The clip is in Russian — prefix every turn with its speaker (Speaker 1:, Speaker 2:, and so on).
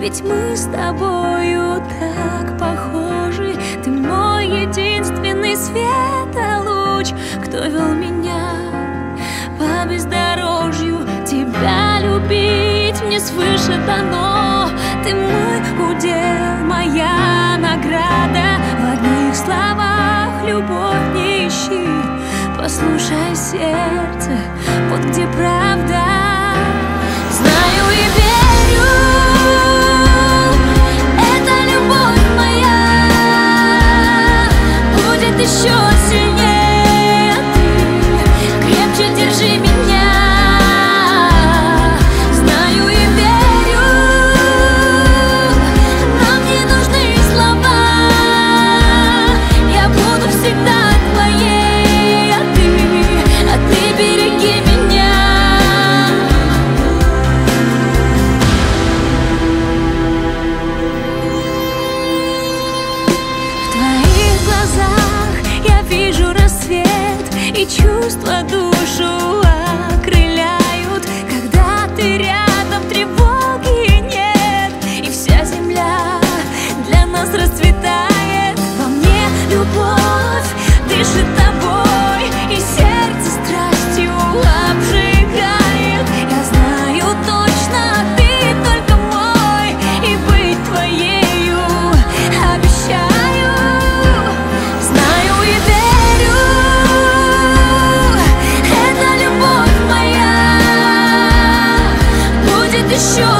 Speaker 1: Ведь мы с тобою так похожи. Ты мой единственный светолуч Кто вел меня по бездорожью. Тебя любить мне свыше дано. Ты мой удел, моя награда. В одних словах любовь не ищи. Послушай сердце, вот где правда. Знаю и верю, the shores. И чувства душу окрыляют. Когда ты рядом, тревоги нет И вся земля для нас расцветает. Во мне любовь дышит sure.